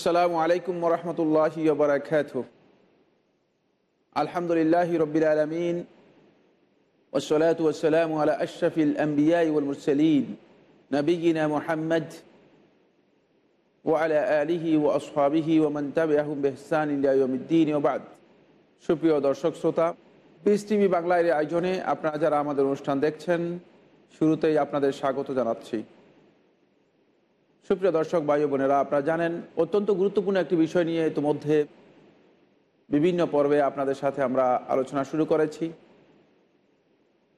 আসসালামু আলাইকুম রহমতুল্লাহ বারাকাত আলহামদুলিল্লাহ রবিল আলমিন ওসলাত ওসালাম আলা আশরফিল আম্বিয়া মুরসলিন নবীনা মোহাম্মদ ওয়ালা আলিহি ও আসহাবিহি ওমন তাবিআহুম বেহসান ওবাদ সুপ্রিয় দর্শক শ্রোতা পিস টিভি বাংলার আয়োজনে আপনারা যারা আমাদের অনুষ্ঠান দেখছেন, শুরুতেই আপনাদের স্বাগত জানাচ্ছি। সুপ্রিয় দর্শক, ভাই বোনেরা, আপনারা জানেন অত্যন্ত গুরুত্বপূর্ণ একটি বিষয় নিয়ে ইতিমধ্যে বিভিন্ন পর্বে আপনাদের সাথে আমরা আলোচনা শুরু করেছি।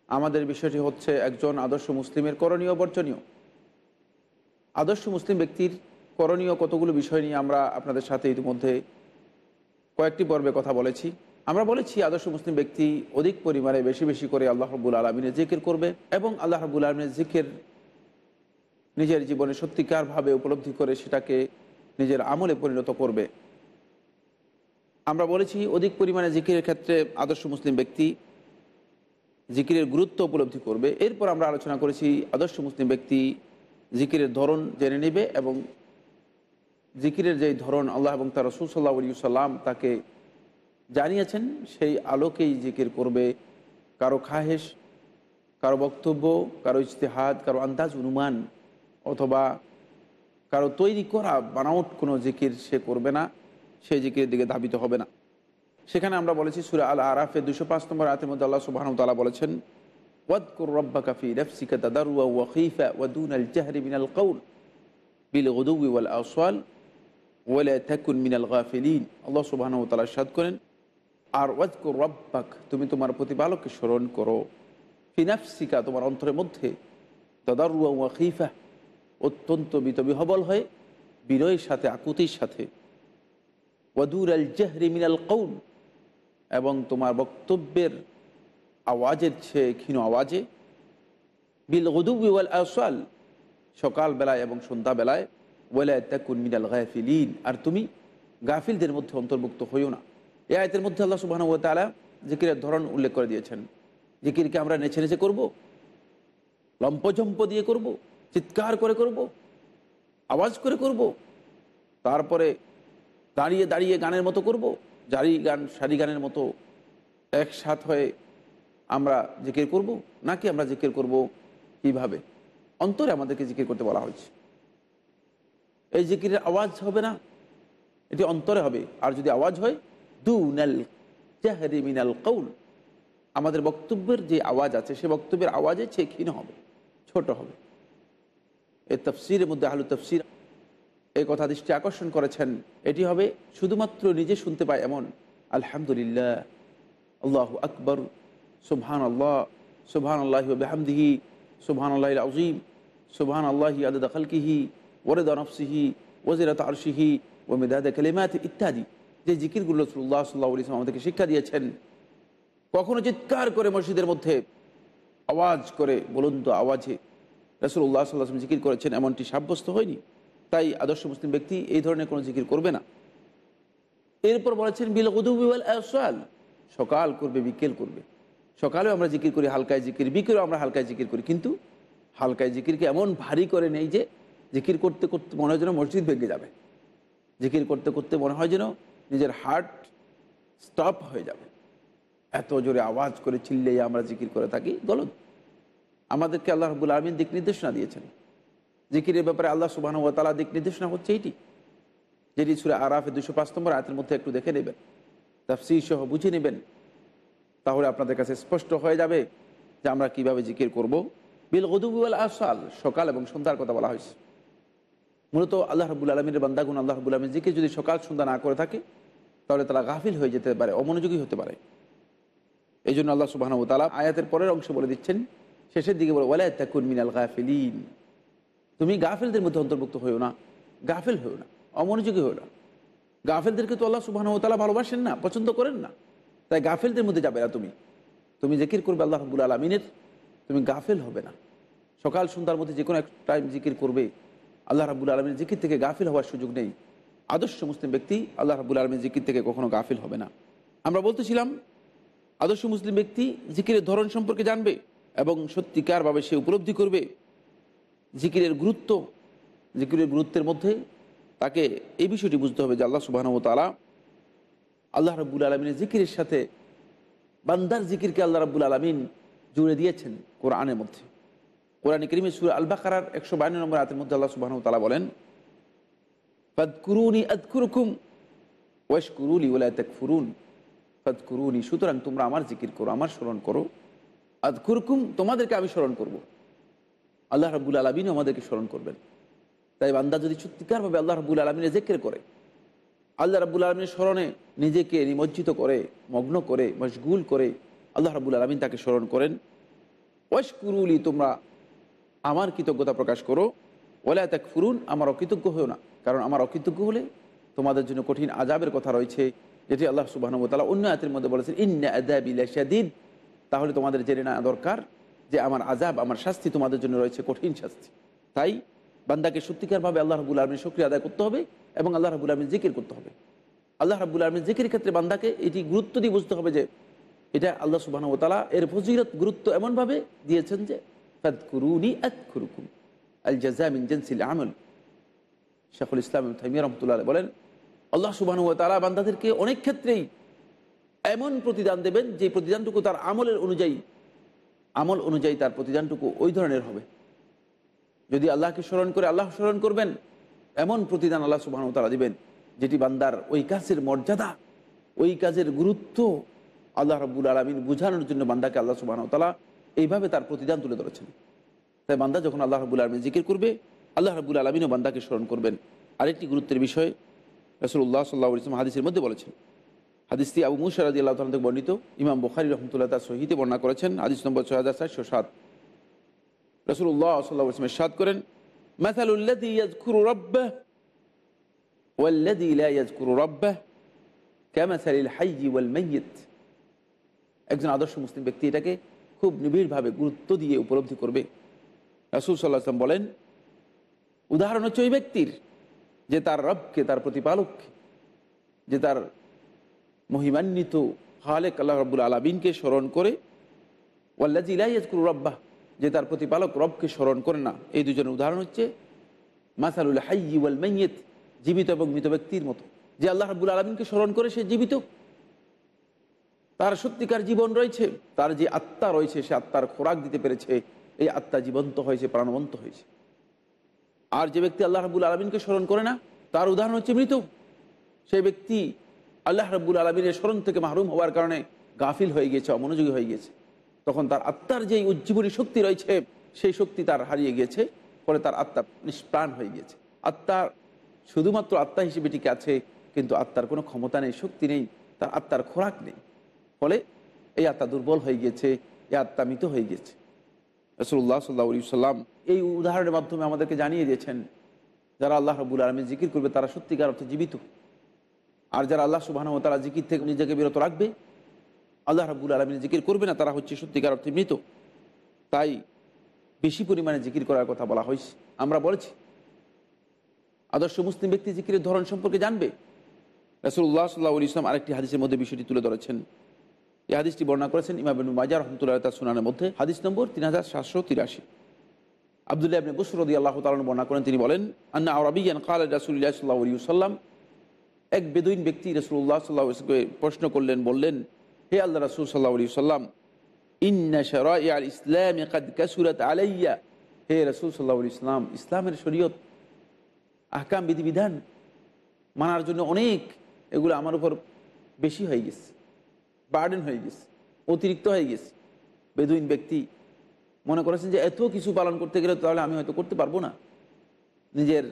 আমাদের বিষয়টি হচ্ছে একজন আদর্শ মুসলিমের করণীয় বর্জনীয়। আদর্শ মুসলিম ব্যক্তির করণীয় কতগুলো বিষয় নিয়ে আমরা আপনাদের সাথে ইতিমধ্যে কয়েকটি পর্বে কথা বলেছি। আমরা বলেছি, আদর্শ মুসলিম ব্যক্তি অধিক পরিমাণে বেশি বেশি করে আল্লাহ রবুল আলমিনের জিকির করবে এবং আল্লাহ রবুল আলমিনের জিকির নিজের জীবনে সত্যিকারভাবে উপলব্ধি করে সেটাকে নিজের আমলে পরিণত করবে। আমরা বলেছি অধিক পরিমাণে জিকিরের ক্ষেত্রে আদর্শ মুসলিম ব্যক্তি জিকিরের গুরুত্ব উপলব্ধি করবে। এরপর আমরা আলোচনা করেছি আদর্শ মুসলিম ব্যক্তি জিকিরের ধরন জেনে নেবে এবং জিকিরের যেই ধরন আল্লাহ এবং তার রসুল সাল্লাহ সাল্লাম তাকে জানিয়েছেন, সেই আলোকেই জিকির করবে। কারও খাহেশ, কারও বক্তব্য, কারও ইজতেহাদ, কারও আন্দাজ, অনুমান অথবা কারও তৈরি করা, বানাউট কোনো জিকির সে করবে না, সেই জিকিরের দিকে ধাবিত হবে না। সেখানে আমরা বলেছি সুরা আল আরাফে দুশো পাঁচ নম্বর আতের মধ্যে আল্লাহ সুবাহতালা বলেছেন, ওয়াদকুর রব্বা কাফি রফসিকা দাদারুয়া ওয়াকিফা ওয়াদুন আল জাহরি মিনাল কৌল বিল উদুই ওয়াল আসওয়াল ওয়ালা থাকুন মিনাল গাফিলিন। আল্লাহ সুবাহতালা সাদ করেন, আর ওয়াজকুর রব্বাক, তুমি তোমার প্রতিপালককে স্মরণ করো ফিনাফসিকা তোমার অন্তরের মধ্যে দাদারুয়া ওয়াকিফা অত্যন্ত বিতবিহবল হয়ে বিনয়ের সাথে, আকুতির সাথে ওয়াদুর আল জাহরি মিনাল কৌল এবং তোমার বক্তব্যের আওয়াজের চেয়ে ক্ষীণ আওয়াজে, বিল ওয়াল আসাল সকালবেলায় এবং সন্ধ্যাবেলায় ওয়ালায় তাকুন মিনাল গাফিলিন আর তুমি গাফিলদের মধ্যে অন্তর্ভুক্ত হইও না এ আয়তের মধ্যে আল্লাহ সুবাহ তালা জিকিরের ধরন উল্লেখ করে দিয়েছেন জিকিরকে আমরা নেছে নেছে করব লম্পজম্প দিয়ে করব। চিৎকার করে করব। আওয়াজ করে করব। তারপরে দাঁড়িয়ে দাঁড়িয়ে গানের মতো করব। জারি গান, সারি গানের মতো একসাথ হয়ে আমরা জিকির করব, নাকি আমরা জিকির করব কীভাবে অন্তরে আমাদেরকে জিকির করতে বলা হয়েছে এই জিকিরের আওয়াজ হবে না, এটি অন্তরে হবে আর যদি আওয়াজ হয় দু নাল জাহরি মিনাল কৌল আমাদের বক্তব্যের যে আওয়াজ আছে, সে বক্তব্যের আওয়াজে চেয়ে ক্ষীণ হবে, ছোট হবে এই তফসিরের মধ্যে আলু তফসির এই কথা দৃষ্টি আকর্ষণ করেছেন। এটি হবে শুধুমাত্র নিজে শুনতে পায় এমন। আলহামদুলিল্লাহ, আল্লাহ আকবর সুবহান আল্লাহ সুবহান আল্লাহ বেহামদিহি সুবহান আল্লাহ আজিম সুবহান আল্লাহি আদা খালকিহি ওরেদ নফসিহি ওজিরাত আরশিহি ও মেদাদ কালিমাত ইত্যাদি। যে জিকিরগুলো রসুল্লাহ সাল্লাহ ইসলাম আমাদেরকে শিক্ষা দিয়েছেন, কখনো চিৎকার করে মসজিদের মধ্যে আওয়াজ করে বলন্ত আওয়াজে রসুল্লাহ সাল্লাম জিকির করেছেন, এমনটি সাব্যস্ত হয়নি। তাই আদর্শ মুসলিম ব্যক্তি এই ধরনের কোনো জিকির করবে না। এরপর বলেছেন, বিল উদুবিওয়াল আসাল সকাল করবে, বিকেল করবে। সকালেও আমরা জিকির করি, হালকায় জিকির, বিকেলেও আমরা হালকায় জিকির করি। কিন্তু হালকায় জিকিরকে এমন ভারী করে নেই যে জিকির করতে করতে মনে হয় যেন মসজিদ ভেঙে যাবে। জিকির করতে করতে মনে হয় যেন নিজের হার্ট স্টপ হয়ে যাবে। এত জোরে আওয়াজ করে চিল্লেই আমরা জিকির করে থাকি, গলত। আমাদেরকে আল্লাহ রবুল আলমিন দিক নির্দেশনা দিয়েছেন। জিকিরের ব্যাপারে আল্লাহ সুবাহ তালা দিক নির্দেশনা হচ্ছে এইটি। যেটি সুরে আরাফে দুশো পাঁচ নম্বর আয়তের মধ্যে একটু দেখে নেবেন। তাফসি সহ বুঝে নেবেন। তাহলে আপনাদের কাছে স্পষ্ট হয়ে যাবে যে আমরা কীভাবে জিকির করব। বিল গদুবুল আসাল, সকাল এবং সন্ধ্যার কথা বলা হয়েছে। মূলত আল্লাহ রবুল আলমীর বান্দাগুন আল্লাহ রবুল আলমীর জিকির যদি সকাল, সন্ধ্যা না করে থাকে, তাহলে তারা গাফিল হয়ে যেতে পারে, অমনোযোগী হতে পারে। এই জন্য আল্লাহ সুবাহ তালা আয়াতের পরের অংশ বলে দিচ্ছেন শেষের দিকে বলে ওয়ালাই তাকুন মিনাল গাফিলিন। তুমি গাফেলদের মধ্যে অন্তর্ভুক্ত হয়েও না, গাফেল হয়েও না, অমনোযোগী হয়েও না। গাফেলদেরকে তো আল্লাহ সুবাহ তালা ভালোবাসেন না, পছন্দ করেন না। তাই গাফেলদের মধ্যে যাবে না তুমি। তুমি জিকির করবে আল্লাহ রবুল আলমিনের, তুমি গাফেল হবে না। সকাল সন্ধ্যার মধ্যে যে কোনো এক টাইম জিকির করবে, আল্লাহ রাবুল আলমীর জিকির থেকে গাফিল হওয়ার সুযোগ নেই। আদর্শ মুসলিম ব্যক্তি আল্লাহ রাবুল আলমীর জিকির থেকে কখনো গাফিল হবে না। আমরা বলতেছিলাম, আদর্শ মুসলিম ব্যক্তি জিকিরের ধরন সম্পর্কে জানবে। এবং সত্যিকারভাবে সে উপলব্ধি করবে জিকিরের গুরুত্ব, জিকিরের গুরুত্বের মধ্যে তাকে এই বিষয়টি বুঝতে হবে যে আল্লাহ সুবাহ তালা আল্লাহ রাবুল আলমিনের জিকিরের সাথে বান্দার জিকিরকে আল্লাহ রাবুল আলমিন জুড়ে দিয়েছেন কোরআনের মধ্যে। কোরআন করিমে সুর আল বাকারার একশো বায়ান্ন নম্বর আতের মধ্যে আল্লাহ সুবাহ তালা বলেন, ফদকুরুনি আদকুরকুম ওয়েশ কুরুলি ওলা ফুরুন ফদকুরুনি, সুতরাং তোমরা আমার জিকির করো, আমার স্মরণ করো। আদকুরকুম তোমাদেরকে আমি স্মরণ করব। আল্লাহ রাবুল আলমিনও আমাদেরকে স্মরণ করবেন। তাই বান্দা যদি সত্যিকারভাবে আল্লাহ রাবুল আলমিনের জেকের করে, আল্লাহ রাবুল আলমিনের স্মরণে নিজেকে নিমজ্জিত করে, মগ্ন করে, মশগুল করে আল্লাহ রাবুল আলমিন তাকে স্মরণ করেন। ওয়েশ কুরুলি তোমরা আমার কৃতজ্ঞতা প্রকাশ করো। ওলা ত্যাগ ফুরুন আমার অকৃতজ্ঞ হয়েও না। কারণ আমার অকৃতজ্ঞ হলে তোমাদের জন্য কঠিন আজাবের কথা রয়েছে, যেটি আল্লাহ সুবাহতালা অন্য আয়াতের মধ্যে বলেছেন, ইন্না আদাবিলাদিদ তাহলে তোমাদের জেনে নেওয়া দরকার যে আমার আজাব আমার শাস্তি তোমাদের জন্য রয়েছে কঠিন শাস্তি। তাই বান্দাকে সত্যিকারভাবে আল্লাহ রাবুল আলমীর সক্রিয় আদায় করতে হবে এবং আল্লাহ রাবুল আলমীর জিকির করতে হবে। আল্লাহ রাবুল আলমীর জিকির ক্ষেত্রে বান্দাকে এটি গুরুত্ব দিয়ে বুঝতে হবে যে এটা আল্লাহ সুবাহ তালা এর ফজিরত গুরুত্ব এমনভাবে দিয়েছেন যে জাজামিন আমল। শেখুল ইসলাম রহমতুল্লাহ বলেন, আল্লাহ তালা বান্দাদেরকে অনেক ক্ষেত্রেই এমন প্রতিদান দেবেন যে প্রতিদানটুকু তার আমলের অনুযায়ী, আমল অনুযায়ী তার প্রতিদানটুকু ওই ধরনের হবে। যদি আল্লাহকে স্মরণ করে আল্লাহ স্মরণ করবেন, এমন প্রতিদান আল্লাহ সুবাহ তালা দিবেন, যেটি বান্দার ওই কাজের মর্যাদা, ওই কাজের গুরুত্ব আল্লাহ রব্বুল আলমিন বুঝানোর জন্য বান্দাকে আল্লাহ সুবাহ তালা এইভাবে তার প্রতিদান তুলে ধরেছেন। তাই বান্দা যখন আল্লাহ রবুল আলমিন জিকির করবে, আল্লাহ রবুল আলমিনও বান্দাকে স্মরণ করবেন। আরেকটি গুরুত্বের বিষয় রসুল্লাহ সাল্লাহ ইসলাম হাদিসের মধ্যে বলেছেন হাদিসটি আবু মুসারদি আল্লাহ তালা থেকে বর্ণিত। ইমাম বখারি রহমতুল্লাহ তার সহিতে বর্ণনা করেছেন। হাদিস নম্বর ছয় হাজার চারশো সাত। রসুল্লাহ সাল্লাহ সাদ করেন মাইয়িত। একজন আদর্শ মুসলিম ব্যক্তি এটাকে খুব নিবিড়ভাবে গুরুত্ব দিয়ে উপলব্ধি করবে। রাসুল সাল্লাহ আসলাম বলেন, উদাহরণ হচ্ছে ওই ব্যক্তির যে তার রবকে, তার প্রতিপালককে, যে তার মহিমান্বিত হালেক আল্লাহ রব্বুল আলমিনকে স্মরণ করে ওয়াল্লাজ ইলাইয়াজকুর রব্বাহ, যে তার প্রতিপালক রবকে স্মরণ করে না। এই দুজনের উদাহরণ হচ্ছে মাসালুল হাইয়ি ওয়াল মাইয়েত জীবিত এবং মৃত ব্যক্তির মতো। যে আল্লাহ রব্বুল আলমিনকে স্মরণ করে সে জীবিত। তার সত্যিকার জীবন রয়েছে, তার যে আত্মা রয়েছে, সে আত্মার খোরাক দিতে পেরেছে, এই আত্মা জীবন্ত হয়েছে, প্রাণবন্ত হয়েছে। আর যে ব্যক্তি আল্লাহ রাবুল আলমিনকে স্মরণ করে না, তার উদাহরণ হচ্ছে মৃত। সেই ব্যক্তি আল্লাহ রাবুল আলমিনের স্মরণ থেকে মাহরুম হওয়ার কারণে গাফিল হয়ে গিয়েছে, অমনোযোগী হয়ে গিয়েছে। তখন তার আত্মার যে উজ্জীবনী শক্তি রয়েছে, সেই শক্তি তার হারিয়ে গিয়েছে, ফলে তার আত্মা নিষ্প্রাণ হয়ে গিয়েছে। আত্মার শুধুমাত্র আত্মা হিসেবে টিকে আছে, কিন্তু আত্মার কোনো ক্ষমতা নেই, শক্তি নেই, তার আত্মার খোরাক নেই। ফলে এই আত্মা দুর্বল হয়ে গিয়েছে, এই আত্মা মৃত হয়ে গিয়েছে। রসুল্লাহ সাল্লাহ সাল্লাম এই উদাহরণের মাধ্যমে আমাদেরকে জানিয়ে দিয়েছেন, যারা আল্লাহ রবুল আলমী জিকির করবে, তারা সত্যিকার অর্থে জীবিত। আর যারা আল্লাহ সুবাহ তারা জিকির থেকে নিজেকে বিরত রাখবে, আল্লাহ রাবুল আলমী জিকির করবে না, তারা হচ্ছে সত্যিকার অর্থে মৃত। তাই বেশি পরিমাণে জিকির করার কথা বলা হয়েছে। আমরা বলেছি, আদর্শ মুসলিম ব্যক্তি জিকিরের ধরন সম্পর্কে জানবে। রাসুল্লাহ সাল্লাহ ইসলাম আরেকটি হাদিসের মধ্যে বিষয়টি তুলে ধরেছেন। এই হাদিসটি বর্ণনা করেছেন ইমাম মাজার রহমতুল্লাহ তার সুনানের মধ্যে। হাদিস নম্বর তিন হাজার সাতশো তিরাশি। আবদুল্লাহ বসরদি আল্লাহ তালন বর্ণনা করেন, তিনি বলেন, আন্না আরবিয়ান কাল রাসুল্লাহ সাল্লাহ সাল্লাম এক বেদুইন ব্যক্তি রসুল্লাহ সাল্লাহকে প্রশ্ন করলেন, বললেন, হে আল্লাহ রসুল সাল্লাহ সাল্লাম ইন্না শরা ইসলাম কাসুরত আলাইয়া। হে রসুল সাল্লাহ ইসলাম ইসলামের শরীয়ত, আহকাম, বিধিবিধান মানার জন্য অনেক এগুলো আমার উপর বেশি হয়ে গেছে, বার্ডেন হয়ে গেছে, অতিরিক্ত হয়ে গেছে। বেদুইন ব্যক্তি মনে করেছেন যে এত কিছু পালন করতে গেলে তাহলে আমি হয়তো করতে পারব না। নিজের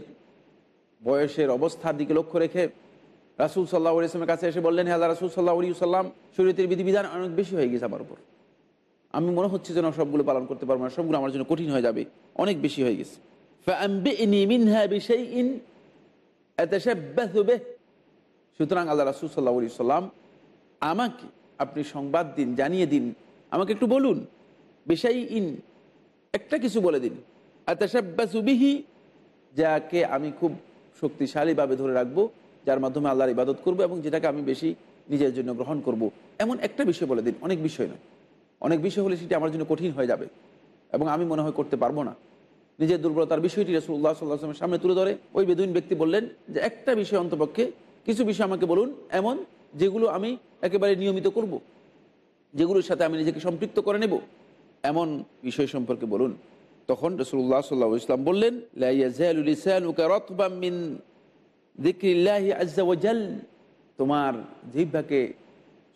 বয়সের অবস্থার দিকে লক্ষ্য রেখে রাসুল সাল্লাহ ইসলামের কাছে এসে বললেন হ্যাঁ রাসুল সাল্লাহ সাল্লাম শরীয়তের বিধিবিধান অনেক বেশি হয়ে গেছে আমার উপর। আমি মনে হচ্ছে যেন সবগুলো পালন করতে পারব না, সবগুলো আমার জন্য কঠিন হয়ে যাবে, অনেক বেশি হয়ে গেছে। সুতরাং আল্লাহ রাসুল সাল্লাহ সাল্লাম আমাকে, আপনি সংবাদ দিন, জানিয়ে দিন, আমাকে একটু বলুন বিষয় ইন একটা কিছু বলে দিন। আতাসাব্বাসুবিহি যাকে আমি খুব শক্তিশালীভাবে ধরে রাখব যার মাধ্যমে আল্লাহর ইবাদত করব এবং যেটাকে আমি বেশি নিজের জন্য গ্রহণ করব। এমন একটা বিষয় বলে দিন, অনেক বিষয় নয় অনেক বিষয় হলে সেটি আমার জন্য কঠিন হয়ে যাবে এবং আমি মনে হয় করতে পারব না নিজের দুর্বলতার বিষয়টি রসুল্লাহ সাল্লাহামের সামনে তুলে ধরে ওই বেদুইন ব্যক্তি বললেন যে, একটা বিষয় অন্তপক্ষে কিছু বিষয় আমাকে বলুন এমন যেগুলো আমি একেবারে নিয়মিত করব। যেগুলোর সাথে আমি নিজেকে সম্পৃক্ত করে নেব এমন বিষয় সম্পর্কে বলুন তখন রসুল্লাহ সাল্লাহ ইসলাম বললেন তোমার জিহ্বাকে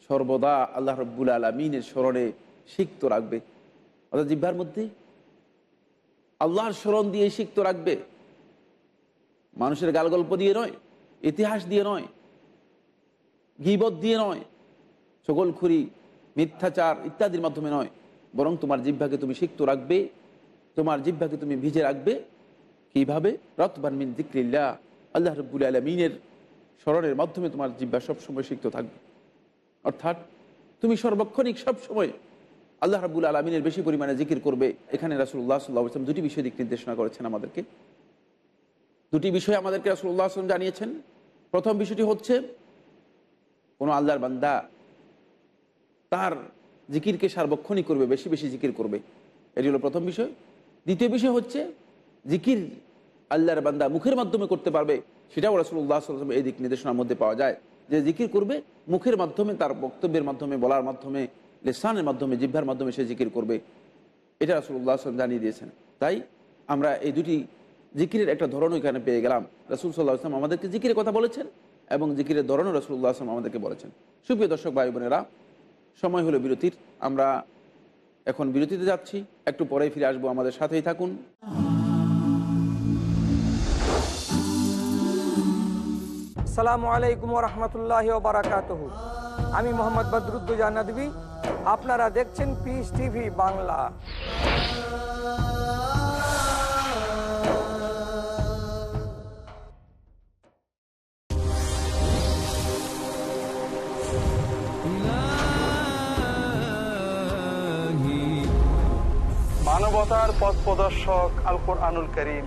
সর্বদা আল্লাহ রব্বুল আলমিনের স্মরণে সিক্ত রাখবে। অর্থাৎ জিহ্বার মধ্যে আল্লাহর স্মরণ দিয়ে সিক্ত রাখবে। মানুষের গালগল্প দিয়ে নয়, ইতিহাস দিয়ে নয়, গিবত দিয়ে নয় সকলখুরি মিথ্যাচার ইত্যাদির মাধ্যমে নয়, বরং তোমার জিহ্বাকে তুমি সিক্ত রাখবে, তোমার জিহ্বাকে তুমি ভিজে রাখবে। কীভাবে? রতবান মিন দিক্রিল্লা আল্লাহ রব্বুল আলমিনের স্মরণের মাধ্যমে তোমার জিব্বা সবসময় সিক্ত থাকবে। অর্থাৎ তুমি সর্বক্ষণিক সবসময় আল্লাহ রাবুল আলমিনের বেশি পরিমাণে জিকির করবে। এখানে রাসুল্লাহ সাল্লাহ আসলাম দুটি বিষয় দিক নির্দেশনা করেছেন আমাদেরকে। দুটি বিষয় আমাদেরকে রাসুল্লাহ আসলাম জানিয়েছেন। প্রথম বিষয়টি হচ্ছে, কোনো আল্লাহর বান্দা তার জিকিরকে সার্বক্ষণিক করবে, বেশি বেশি জিকির করবে। এটি হলো প্রথম বিষয়। দ্বিতীয় বিষয় হচ্ছে, জিকির আল্লাহর বান্দা মুখের মাধ্যমে করতে পারবে, সেটাও রাসুল্লাহ সাল্লাম এই দিক নির্দেশনার মধ্যে পাওয়া যায় যে জিকির করবে, মুখের মাধ্যমে, তার বক্তব্যের মাধ্যমে, বলার মাধ্যমে, লেসানের মাধ্যমে জিভার মাধ্যমে সে জিকির করবে। এটা রাসুল্লাহ আসলাম জানিয়ে দিয়েছেন। তাই আমরা এই দুটি জিকিরের একটা ধরন এখানে পেয়ে গেলাম। রাসুল সাল্লাহ আসলাম আমাদেরকে জিকিরের কথা বলেছেন এবং জিকিরের ধরনও রসুল্লাহ আসলাম আমাদেরকে বলেছেন। সুপ্রিয় দর্শক, ভাই বোনেরা, সময় হলো বিরতির। আমরা এখন বিরতিতে যাচ্ছি। একটু পরেই ফিরে আসব। আমাদের সাথেই থাকুন। সালামু আলাইকুম রহমতুল্লাহ বারাকাত আমি মোহাম্মদ বদরুদ্দুজা নদী আপনারা দেখছেন পিস টিভি বাংলা। মানবতার পথ প্রদর্শক আলকুর আনুল করিম।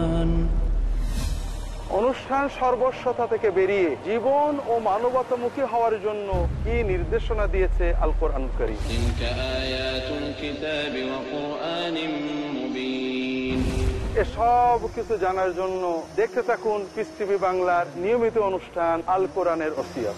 অনুষ্ঠান সর্বস্বতা থেকে বেরিয়ে জীবন ও মানবতামুখী হওয়ার জন্য কি নির্দেশনা দিয়েছে আল কোরআন করিম এসব কিছু জানার জন্য দেখতে থাকুন পিস টিভি বাংলার নিয়মিত অনুষ্ঠান আল কোরআনের অসিয়ত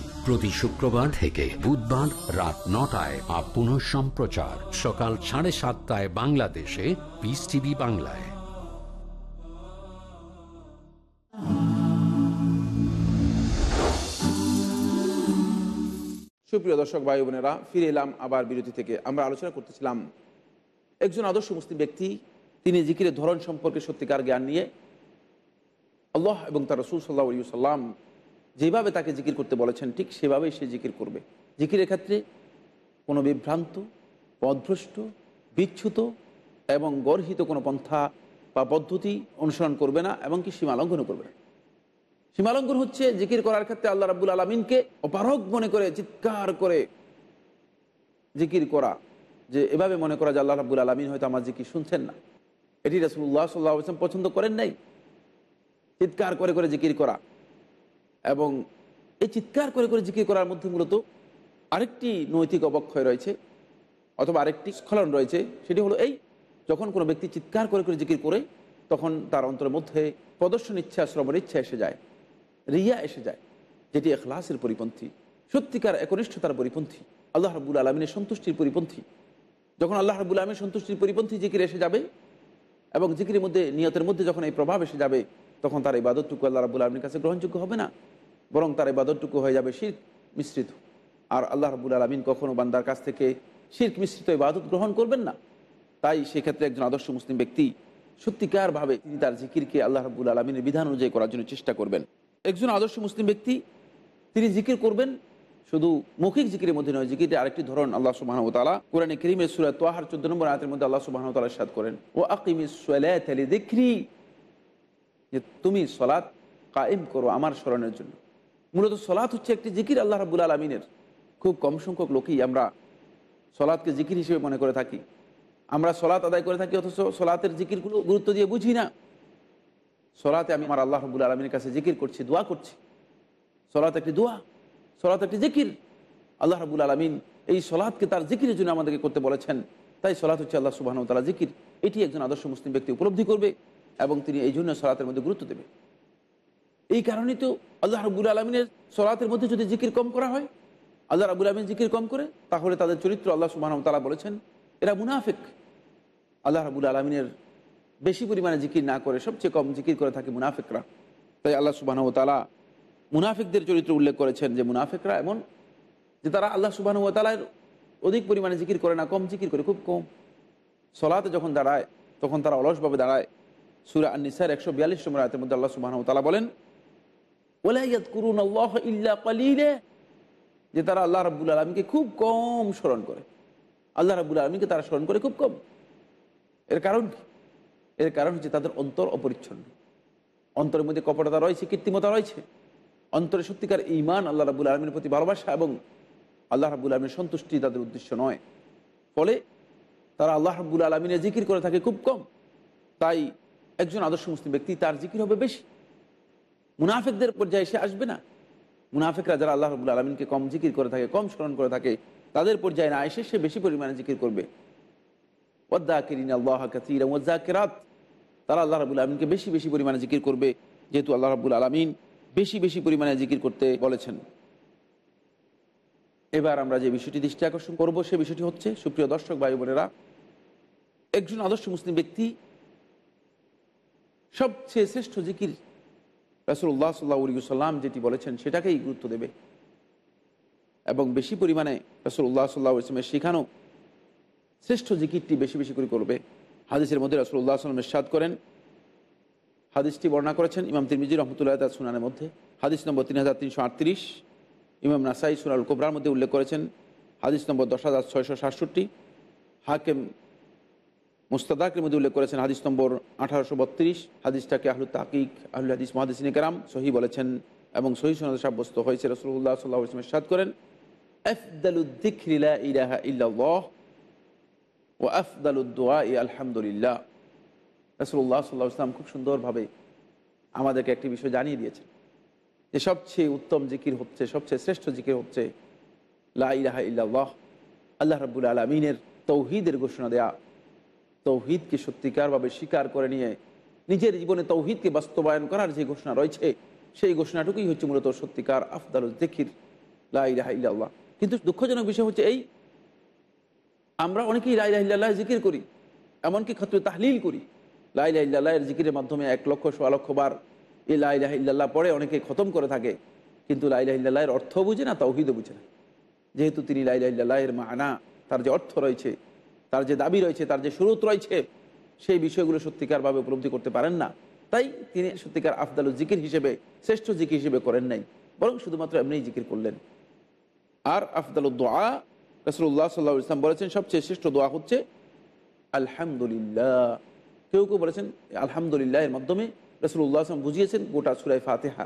প্রতি শুক্রবার থেকে বুধবার রাত নটায় আর পুনঃ সম্প্রচার সকাল সাড়ে সাতটায় বাংলাদেশে পিস টিভি বাংলায়। সুপ্রিয় দর্শক, ভাই বোনেরা, ফিরে এলাম আবার বিরতি থেকে। আমরা আলোচনা করতেছিলাম একজন আদর্শ মুসলিম ব্যক্তি, তিনি জিকিরের ধরন সম্পর্কে সত্যিকার জ্ঞান নিয়ে। আল্লাহ এবং তার রসুল সাল্লাহ সাল্লাম যেভাবে তাকে জিকির করতে বলেছেন, ঠিক সেভাবেই সে জিকির করবে। জিকিরের ক্ষেত্রে কোনো বিভ্রান্ত, পদভ্রষ্ট, বিচ্ছুত এবং গর্হিত কোনো পন্থা বা পদ্ধতি অনুসরণ করবে না এবং কি সীমা লঙ্ঘনও করবে না। সীমালঙ্ঘন হচ্ছে জিকির করার ক্ষেত্রে আল্লাহ রাবুল আলমিনকে অপারগ মনে করে, চিৎকার করে জিকির করা। যে এভাবে মনে করা যে আল্লাহ রাবুল আলমিন হয়তো আমার জিকির শুনছেন না। এটি রসুল্লাহ সাল্লাহ আসলাম পছন্দ করেন নাই? চিৎকার করে করে জিকির করা। এবং এই চিৎকার করে করে জিকির করার মধ্যে মূলত আরেকটি নৈতিক অবক্ষয় রয়েছে, অথবা আরেকটি স্খলন রয়েছে। সেটি হলো এই, যখন কোনো ব্যক্তি চিৎকার করে করে জিকির করে, তখন তার অন্তরের মধ্যে প্রদর্শন ইচ্ছা, শ্রবণ ইচ্ছা এসে যায়, রিয়া এসে যায়, যেটি এখলাসের পরিপন্থী, সত্যিকার একনিষ্ঠতার পরিপন্থী, আল্লাহ রাবুল আলমিনের সন্তুষ্টির পরিপন্থী। যখন আল্লাহ রাবুল আলমীর সন্তুষ্টির পরিপন্থী জিকির এসে যাবে এবং জিকিরের মধ্যে, নিয়তের মধ্যে যখন এই প্রভাব এসে যাবে, তখন তার ইবাদতটুকু আল্লাহ রাবুল আলমীর কাছে গ্রহণযোগ্য হবে না। বরং তার ইবাদতটুকু হয়ে যাবে শির মিশ্রিত। আর আল্লাহ রাবুল আলমিন কখনও বান্দার কাছ থেকে শির্ক মিশ্রিত ইবাদত গ্রহণ করবেন না। তাই সেক্ষেত্রে একজন আদর্শ মুসলিম ব্যক্তি সত্যিকারভাবে তিনি তার জিকিরকে আল্লাহ রাবুল আলমিনের বিধান অনুযায়ী করার জন্য চেষ্টা করবেন। একজন আদর্শ মুসলিম ব্যক্তি তিনি জিকির করবেন, শুধু মৌখিক জিকিরের মধ্যে নয়, জিকিরের আরেকটি ধরন আল্লাহ সুবাহ তালা কোরআনে করিমের সুরাত তোহার চোদ্দ নম্বর আয়াতের মধ্যে আল্লাহ সুবাহ তালা সাদ করেন ও আকিমি দেখি যে তুমি সলাৎ কায়েম করো আমার স্মরণের জন্য। মূলত সলাৎ হচ্ছে একটি জিকির আল্লাহ রাবুল আলমিনের। খুব কম সংখ্যক লোকই আমরা সলাৎকে জিকির হিসেবে মনে করে থাকি। আমরা সলাৎ আদায় করে থাকি, অথচ সলাতের জিকিরগুলো গুরুত্ব দিয়ে বুঝি না। সলাতে আমি আমার আল্লাহ রবুল আলমীর কাছে জিকির করছি, দোয়া করছি। সলাত একটি দোয়া সলাত একটি জিকির। আল্লাহ রাবুল আলমিন এই সলাদকে তার জিকিরের জন্য আমাদেরকে করতে বলেছেন। তাই সলাত হচ্ছে আল্লাহ সুবাহন তালা জিকির। এটি একজন আদর্শ মুসলিম ব্যক্তি উপলব্ধি করবে এবং তিনি এই জন্য সলাতের মধ্যে গুরুত্ব দেবে। এই কারণেই তো আল্লাহ রাবুল আলমিনের সলাতের মধ্যে যদি জিকির কম করা হয়, আল্লাহ রাবুল আলমিন জিকির কম করে, তাহলে তাদের চরিত্র আল্লাহ সুবাহ তালা বলেছেন, এরা মুনাফেক। আল্লাহ রাবুল আলমিনের বেশি পরিমাণে জিকির না করে, সবচেয়ে কম জিকির করে থাকে মুনাফিকরা। তাই আল্লাহ সুবাহ তালা মুনাফিকদের চরিত্র উল্লেখ করেছেন যে মুনাফিকরা এমন যে তারা আল্লাহ সুবাহ তালার অধিক পরিমাণে জিকির করে না, কম জিকির করে, খুব কম। সলাতে যখন দাঁড়ায়, তখন তারা অলসভাবে দাঁড়ায়। সুরা নিসার একশো বিয়াল্লিশ নম্বর আয়তের মধ্যে আল্লাহ সুবাহ তালা বলেন করুন আল্লাহ কালিলে যে তারা আল্লাহ রাবুল আলমীকে খুব কম স্মরণ করে। আল্লাহ রাবুল আলমীকে তারা স্মরণ করে খুব কম। এর কারণ কি? এর কারণ হচ্ছে তাদের অন্তর অপরিচ্ছন্ন। অন্তরের মধ্যে কপটতা রয়েছে, কৃত্রিমতা রয়েছে। অন্তরে সত্যিকার ইমান আল্লাহ রাবুল আলমীর প্রতি ভালোবাসা এবং আল্লাহ রাবুল আলমীর সন্তুষ্টি তাদের উদ্দেশ্য নয়। ফলে তারা আল্লাহ রাবুল আলমিনের জিকির করে থাকে খুব কম। তাই একজন আদর্শ মুসলিম ব্যক্তি তার জিকির হবে বেশি। মুনাফেকদের পর্যায়ে সে আসবে না। মুনাফেকরা যারা আল্লাহ রবুল আলমিনকে কম জিকির করে থাকে, কম স্মরণ করে থাকে, তাদের পর্যায়ে না এসে সে বেশি পরিমাণে জিকির করবে। ওদ্দাকিরিন আল্লাহ কাতির ওজ্জাকেরাত তারা আল্লাহ রাবুল আলমিনকে বেশি বেশি পরিমাণে জিকির করবে, যেহেতু আল্লাহ রাবুল আলমিন বেশি বেশি পরিমাণে জিকির করতে বলেছেন। এবার আমরা যে বিষয়টি দৃষ্টি আকর্ষণ করব, সে বিষয়টি হচ্ছে, সুপ্রিয় দর্শক ভাই বোনেরা, একজন আদর্শ মুসলিম ব্যক্তি সবচেয়ে শ্রেষ্ঠ জিকির রাসুল্লাহ সাল্লাহ সাল্লাম যেটি বলেছেন সেটাকেই গুরুত্ব দেবে। এবং বেশি পরিমাণে রাসুল্লাহ সাল্লাহ ইসলামের শেখানো শ্রেষ্ঠ জিকিরটি বেশি বেশি করে করবে। হাদিসের মধ্যে রাসুল্লাহ আসলাম এরশাদ করেন। হাদিসটি বর্ণনা করেছেন ইমাম তিরমিজি রহমতুল্লাহ তার সুনানের মধ্যে। হাদিস নম্বর তিন হাজার তিনশো আটত্রিশ। ইমাম নাসাই সুনাল কোবরার মধ্যে উল্লেখ করেছেন। হাদিস নম্বর দশ হাজার ছয়শো সাতষট্টি। হাকেম মুস্তাদাকের মধ্যে উল্লেখ করেছেন হাদিস নম্বর আঠারোশো বত্রিশ, হাদিসটাকে আহলু তাকিক আহলুল হাদিস মহাদিসিন কেরাম সহি বলেছেন এবং সহি সনদ সাব্যস্ত হয়েছে। রসুল্লাহ সাল্লাহ ইসলামের সাদ করেন আফদালুদ্দিক্রিলা ইলাহা ও আলহামদুলিল্লাহ। রসুল্লাহ সাল্লাহ ইসলাম খুব সুন্দরভাবে আমাদেরকে একটি বিষয় জানিয়ে দিয়েছেন যে সবচেয়ে উত্তম জিকির হচ্ছে, সবচেয়ে শ্রেষ্ঠ জিকির হচ্ছে লা ইলাহা ইল্লাল্লাহ, আল্লাহ রাবুল আলমিনের তৌহিদের ঘোষণা দেয়া। তৌহিদকে সত্যিকারভাবে স্বীকার করে নিয়ে নিজের জীবনে তৌহিদকে বাস্তবায়ন করার যে ঘোষণা রয়েছে, সেই ঘোষণাটুকুই হচ্ছে মূলত সত্যিকার আফদাল জিকির, লা ইলাহা ইল্লাল্লাহ। কিন্তু দুঃখজনক বিষয় হচ্ছে এই, আমরা অনেকেই লাইলাহিল্লাহ জিকির করি, এমনকি ক্ষত্র তাহলিল করি। লাইলাহিল্লাহ এর জিকিরের মাধ্যমে এক লক্ষ সোয়া লক্ষ বার এই লাই লাইলাহিল্লাহ পরে অনেকে খতম করে থাকে, কিন্তু লাইলাহিল্লাহ এর অর্থ বুঝে না, তৌহিদও বুঝে না। যেহেতু তিনি লাইলাহিল্লাহ এর মানা, তার যে অর্থ রয়েছে তার যে দাবি রয়েছে, তার যে সুরত রয়েছে, সেই বিষয়গুলো সত্যিকারভাবে উপলব্ধি করতে পারেন না। তাই তিনি সত্যিকার আফদাল জিকির হিসেবে, শ্রেষ্ঠ জিকির হিসেবে করেন নাই, বরং শুধুমাত্র এমনি জিকির করলেন। আর আফদাল দোয়া রসুল্লাহ সাল্লাহ ইসলাম বলেছেন, সবচেয়ে শ্রেষ্ঠ দোয়া হচ্ছে, আলহামদুলিল্লাহ। কেউ কেউ বলেছেন, আলহামদুলিল্লাহ এর মাধ্যমে রসুল্লাহ আসলাম বুঝিয়েছেন গোটা সুরাই ফাতেহা।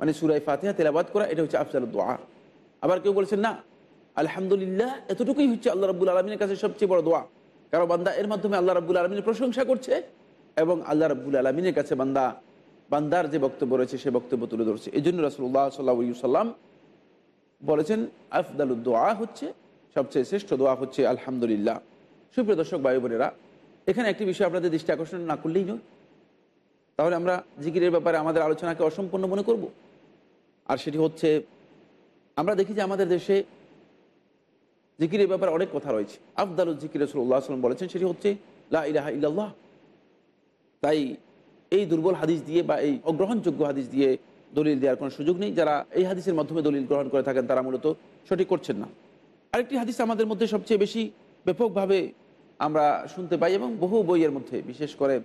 মানে সুরাই ফাতেহা তেলাবাদ করা, এটা হচ্ছে আফজাল দোয়া। আবার কেউ বলেছেন, না আলহামদুলিল্লাহ, এতটুকুই হচ্ছে আল্লাহ রাবুল আলমিনের কাছে সবচেয়ে বড় দোয়া। কারণ বান্দা এর মাধ্যমে আল্লাহ রাবুল আলমিনের প্রশংসা করছে এবং আল্লাহ রাবুল আলমিনের কাছে বান্দা, বান্দার যে বক্তব্য রয়েছে সে বক্তব্য তুলে ধরছে। এই জন্য রসুল্লাহ সাল্লাহ সাল্লাম বলেছেন, আফদালুদ দোয়া হচ্ছে, সবচেয়ে শ্রেষ্ঠ দোয়া হচ্ছে আলহামদুলিল্লাহ। সুপ্রিয় দর্শক বায়ু বোনেরা, এখানে একটি বিষয় আপনাদের দৃষ্টি আকর্ষণ না করলেই নয়। তাহলে আমরা জিকিরের ব্যাপারে আমাদের আলোচনাকে অসম্পূর্ণ মনে করব। আর সেটি হচ্ছে, আমরা দেখি যে আমাদের দেশে জিকিরের ব্যাপারে অনেক কথা রয়েছে। আফদালুল জিকির রসুল্লাহ বলেছেন, সেটি হচ্ছে, লা ইলাহা তাই এই দুর্বল হাদিস দিয়ে বা এই অগ্রহণযোগ্য হাদিস দিয়ে দলিল দেওয়ার কোনো সুযোগ নেই। যারা এই হাদিসের মাধ্যমে দলিল গ্রহণ করে থাকেন, তারা মূলত সঠিক করছেন না। আরেকটি হাদিস আমাদের মধ্যে সবচেয়ে বেশি ব্যাপকভাবে আমরা শুনতে পাই এবং বহু বইয়ের মধ্যে, বিশেষ করে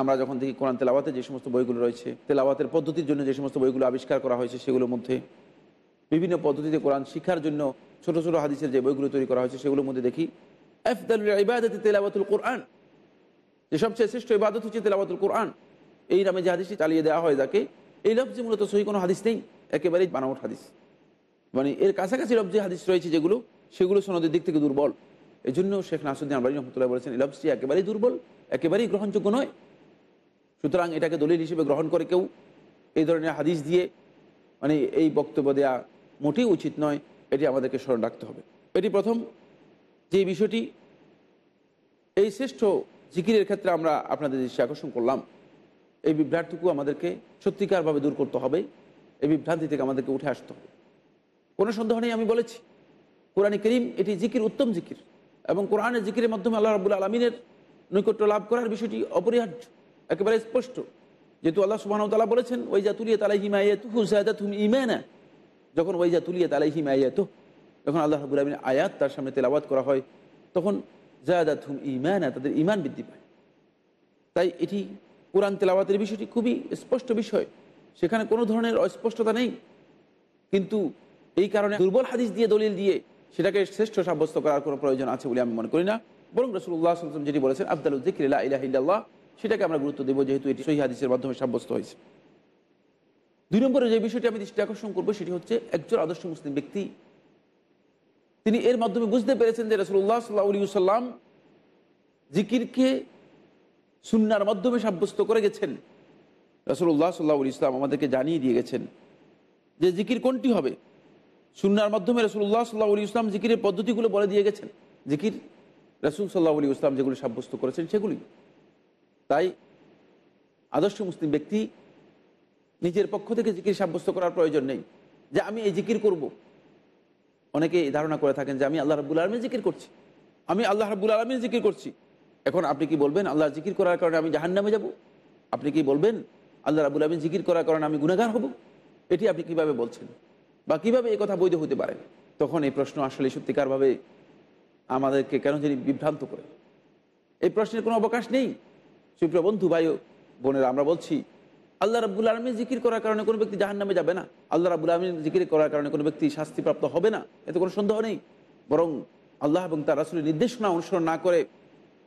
আমরা যখন দেখি কোরআন তেলাওয়াতে যে সমস্ত বইগুলো রয়েছে, তেলাওয়াতের পদ্ধতির জন্য যে সমস্ত বইগুলো আবিষ্কার করা হয়েছে, সেগুলোর মধ্যে বিভিন্ন পদ্ধতিতে কোরআন শিক্ষার জন্য ছোট ছোট হাদিসের যে বইগুলো তৈরি করা হয়েছে, সেগুলোর মধ্যে দেখি, আফদাল ইবাদত তেলাওয়াতুল কোরআন। যে সবচেয়ে শ্রেষ্ঠ ইবাদত হচ্ছে তেলাওয়াতুল কোরআন। এই নামে যে হাদিসটি চালিয়ে দেওয়া হয় তাকে এই লফজে মূলত সহি কোনো হাদিস নেই, একেবারেই বানাওয়াট হাদিস। মানে এর কাছাকাছি লফজে হাদিস রয়েছে যেগুলো, সেগুলো সনদের দিক থেকে দুর্বল। এই জন্য শেখ নাসুদ্দিন আলবানী রহমতুল্লাহ বলেছেন, এই লফজটি একেবারেই দুর্বল, একেবারেই গ্রহণযোগ্য নয়। সুতরাং এটাকে দলিল হিসেবে গ্রহণ করে কেউ এই ধরনের হাদিস দিয়ে মানে এই বক্তব্য দেওয়া মোটেই উচিত নয়। এটি আমাদেরকে স্মরণ রাখতে হবে। এটি প্রথম যে বিষয়টি, এই শ্রেষ্ঠ জিকিরের ক্ষেত্রে আমরা আপনাদের দৃষ্টি আকর্ষণ করলাম। এই বিভ্রাটটুকু আমাদেরকে সত্যিকারভাবে দূর করতে হবে, এই বিভ্রান্তি থেকে আমাদেরকে উঠে আসতে হবে। কোনো সন্দেহ নেই, আমি বলেছি, কোরআনে করিম এটি জিকির, উত্তম জিকির এবং কোরআনের জিকিরের মাধ্যমে আল্লাহ রাবুল আলমিনের নৈকট্য লাভ করার বিষয়টি অপরিহার্য, একেবারে স্পষ্ট। যেহেতু আল্লাহ সুবাহতাল্লাহ বলেছেন ওই যা তুলিয়ে তালাই হিমায়ত হুসায়দা তুমি ইমেনা যখন ওই যা তুলিয়ে তালাই হিমায়ত যখন আল্লাহ রাবুল আলমিনের আয়াত তার সামনে তেলাবাদ করা হয়, তখন জায়দা থুম ইমানা তাদের ইমান বৃদ্ধি পায়। তাই এটি কোরআন তেলাওয়াতের বিষয়টি খুবই স্পষ্ট বিষয়। সেখানে কোনো ধরনের অস্পষ্টতা নেই। কিন্তু এই কারণে দুর্বল হাদিস দিয়ে দলিল দিয়ে সেটাকে শ্রেষ্ঠ সাব্যস্ত করার কোনো প্রয়োজন আছে বলে আমি মনে করি না। বরং রসুল্লাহ আসলাম যেটি বলেছেন আব্দাল জিকিল্লা ইলাহ সেটাকে আমরা গুরুত্ব দেবো যেহেতু এটি সহি হাদিসের মাধ্যমে সাব্যস্ত হয়েছে। দুই নম্বরে যে বিষয়টি আমি দৃষ্টি আকর্ষণ করব, সেটি হচ্ছে একজন আদর্শ মুসলিম ব্যক্তি। তিনি এর মাধ্যমে বুঝতে পেরেছেন যে রসুল্লাহ সাল্লাহ সাল্লাম জিকিরকে সুন্নার মাধ্যমে সাব্যস্ত করে গেছেন। রসুল্লাহ সাল্লাহ ইসলাম আমাদেরকে জানিয়ে দিয়ে গেছেন যে জিকির কোনটি হবে। সুন্নার মাধ্যমে রসুল্লাহ সাল্লাহ ইসলাম জিকিরের পদ্ধতিগুলো বলে দিয়ে গেছেন। জিকির রসুল সাল্লাহ আলী ইসলাম যেগুলো সাব্যস্ত করেছেন সেগুলি। তাই আদর্শ মুসলিম ব্যক্তি নিজের পক্ষ থেকে জিকির সাব্যস্ত করার প্রয়োজন নেই যে আমি এই জিকির করব। অনেকে এই ধারণা করে থাকেন যে আমি আল্লাহ রাবুল আলমীর জিকির করছি। আমি আল্লাহ রাবুল আলমীর জিকির করছি। এখন আপনি কি বলবেন, আল্লাহ জিকির করার কারণে আমি জাহান নামে যাব? আপনি কি বলবেন, আল্লাহ রাবুল আলমী জিকির করার কারণে আমি গুণাগার হব? এটি আপনি কীভাবে বলছেন? বা কীভাবে এই কথা বৈধ হতে পারে? তখন এই প্রশ্ন আসলে সত্যিকারভাবে আমাদেরকে কেন জানি বিভ্রান্ত করে। এই প্রশ্নের কোনো অবকাশ নেই। সুপ্রিয় বন্ধু, ভাই বোনেরা, আমরা বলছি আল্লাহ রাবুল আলমী জিকির করার কারণে কোনো ব্যক্তি জাহান নামে যাবে না। আল্লাহ রাবুল আলমী জিকির করার কারণে কোনো ব্যক্তি শাস্তিপ্রাপ্ত হবে না। এতে কোনো সন্দেহ নেই। বরং আল্লাহ এবং তার রাসুলের নির্দেশনা অনুসরণ না করে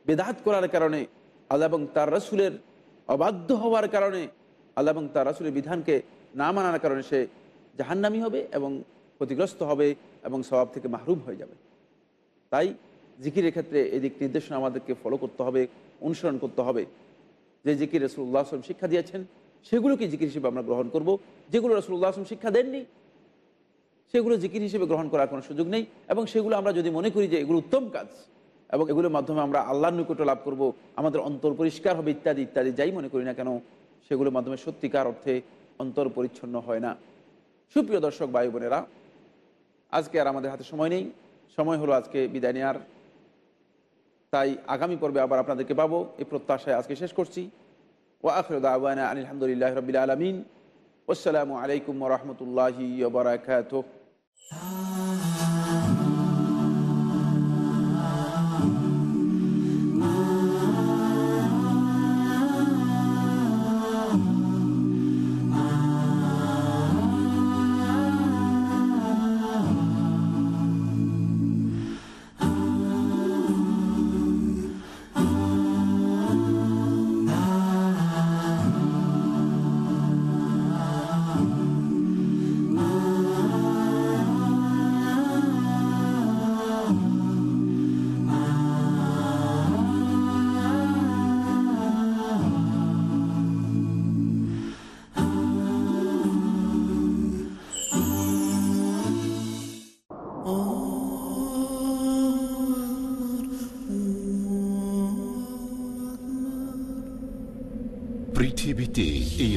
বেদাত করার কারণে, আল্লাহ এবং তার রাসুলের অবাধ্য হওয়ার কারণে, আল্লাহ এবং তার রাসুলের বিধানকে না মানার কারণে সে জাহান্নামি হবে এবং ক্ষতিগ্রস্ত হবে এবং স্বভাব থেকে মাহরুম হয়ে যাবে। তাই জিকিরের ক্ষেত্রে এই দিক নির্দেশনা আমাদেরকে ফলো করতে হবে, অনুসরণ করতে হবে। যে জিকির রসুল্লাহ আসলাম শিক্ষা দিয়েছেন সেগুলোকে জিকির হিসেবে আমরা গ্রহণ করব, যেগুলো রসুল্লাহ আসলাম শিক্ষা দেননি, সেগুলো জিকির হিসেবে গ্রহণ করার কোনো সুযোগ নেই এবং সেগুলো আমরা যদি মনে করি যে এগুলো উত্তম কাজ এবং এগুলোর মাধ্যমে আমরা আল্লাহর নিকট লাভ করব, আমাদের অন্তর পরিষ্কার হবে ইত্যাদি ইত্যাদি, যাই মনে করি না কেন, সেগুলোর মাধ্যমে সত্যিকার অর্থে অন্তর পরিচ্ছন্ন হয় না। সুপ্রিয় দর্শক, ভাই বোনেরা, আজকে আর আমাদের হাতে সময় নেই, সময় হলো আজকে বিদায় নেওয়ার তাই আগামী পর্বে আবার আপনাদেরকে পাবো, এই প্রত্যাশায় আজকে শেষ করছি। ও আখরদ আবানা আলহামদুলিল্লাহ রবিল আলমিন আসসালামু আলাইকুম রহমতুল্লাহি বারাকাত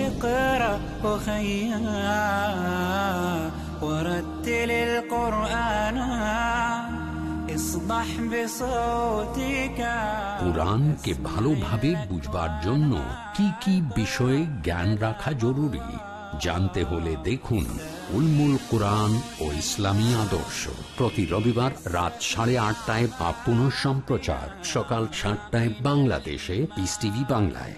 اقرأ وخيا ورتل القرآن اصبح بصوتك কোরআনকে ভালোভাবে বুঝবার জন্য কি কি বিষয়ে জ্ঞান রাখা জরুরি জানতে হলে দেখুন উলমুল কোরআন ও ইসলামী আদর্শ প্রতি রবিবার রাত সাড়ে আটটায় বা পুনঃ সম্প্রচার সকাল সাতটায় বাংলাদেশে পিস টিভি বাংলায়